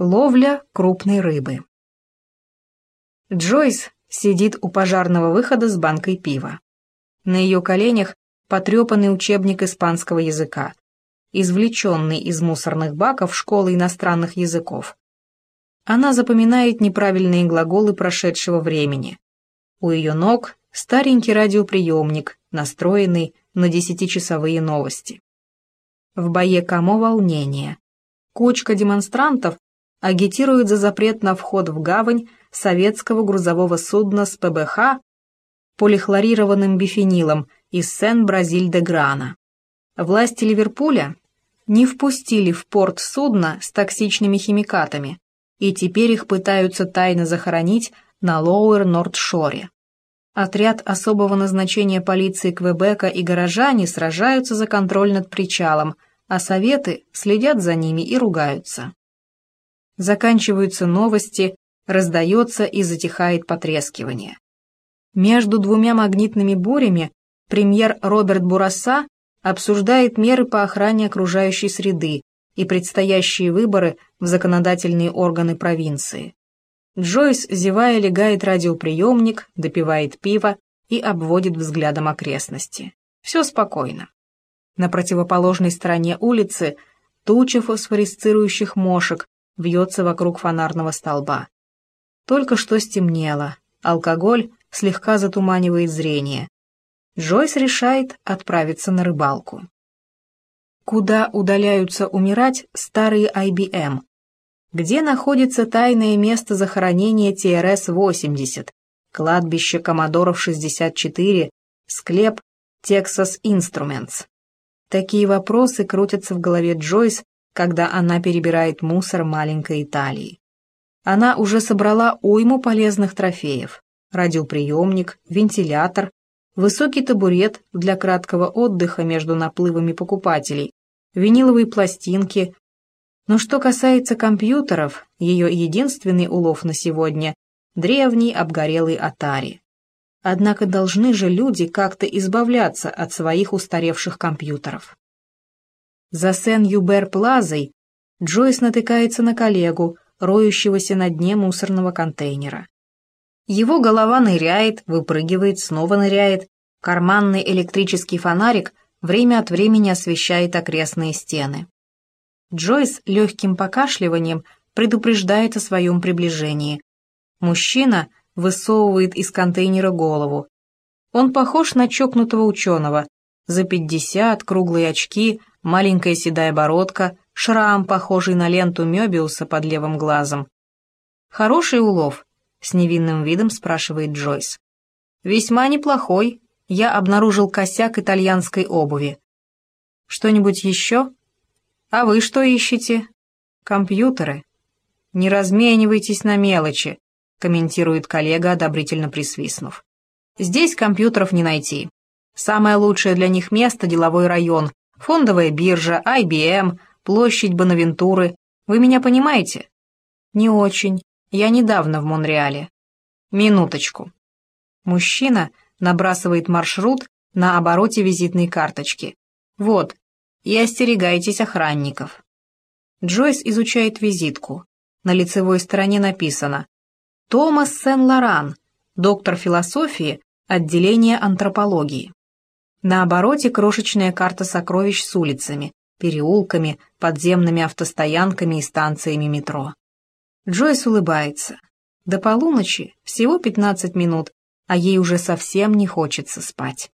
Ловля крупной рыбы. Джойс сидит у пожарного выхода с банкой пива. На ее коленях потрепанный учебник испанского языка, извлеченный из мусорных баков школы иностранных языков. Она запоминает неправильные глаголы прошедшего времени. У ее ног старенький радиоприемник, настроенный на десятичасовые новости. В бое Камо волнение. Кучка демонстрантов агитирует за запрет на вход в гавань советского грузового судна с ПБХ полихлорированным бифенилом из Сен-Бразиль-де-Грана. Власти Ливерпуля не впустили в порт судно с токсичными химикатами, и теперь их пытаются тайно захоронить на Лоуэр-Норд-Шоре. Отряд особого назначения полиции Квебека и горожане сражаются за контроль над причалом, а советы следят за ними и ругаются. Заканчиваются новости, раздается и затихает потрескивание. Между двумя магнитными бурями премьер Роберт Бураса обсуждает меры по охране окружающей среды и предстоящие выборы в законодательные органы провинции. Джойс, зевая, легает радиоприемник, допивает пиво и обводит взглядом окрестности. Все спокойно. На противоположной стороне улицы туча фосфорисцирующих мошек вьется вокруг фонарного столба. Только что стемнело, алкоголь слегка затуманивает зрение. Джойс решает отправиться на рыбалку. Куда удаляются умирать старые IBM? Где находится тайное место захоронения ТРС-80, кладбище Коммодоров 64, склеп Texas Instruments? Такие вопросы крутятся в голове Джойс, когда она перебирает мусор маленькой Италии. Она уже собрала уйму полезных трофеев. Радиоприемник, вентилятор, высокий табурет для краткого отдыха между наплывами покупателей, виниловые пластинки. Но что касается компьютеров, ее единственный улов на сегодня – древний обгорелый Atari. Однако должны же люди как-то избавляться от своих устаревших компьютеров. За Сен-Юбер-Плазой Джойс натыкается на коллегу, роющегося на дне мусорного контейнера. Его голова ныряет, выпрыгивает, снова ныряет. Карманный электрический фонарик время от времени освещает окрестные стены. Джойс легким покашливанием предупреждает о своем приближении. Мужчина высовывает из контейнера голову. Он похож на чокнутого ученого. За пятьдесят, круглые очки, маленькая седая бородка, шрам, похожий на ленту Мёбиуса под левым глазом. «Хороший улов?» — с невинным видом спрашивает Джойс. «Весьма неплохой. Я обнаружил косяк итальянской обуви. Что-нибудь еще? А вы что ищете? Компьютеры. Не разменивайтесь на мелочи», — комментирует коллега, одобрительно присвистнув. «Здесь компьютеров не найти. Самое лучшее для них место — деловой район, Фондовая биржа, IBM, площадь Бонавентуры. Вы меня понимаете? Не очень. Я недавно в Монреале. Минуточку. Мужчина набрасывает маршрут на обороте визитной карточки. Вот. И остерегайтесь охранников. Джойс изучает визитку. На лицевой стороне написано «Томас Сен-Лоран, доктор философии, отделение антропологии». На обороте крошечная карта сокровищ с улицами, переулками, подземными автостоянками и станциями метро. Джойс улыбается. До полуночи всего 15 минут, а ей уже совсем не хочется спать.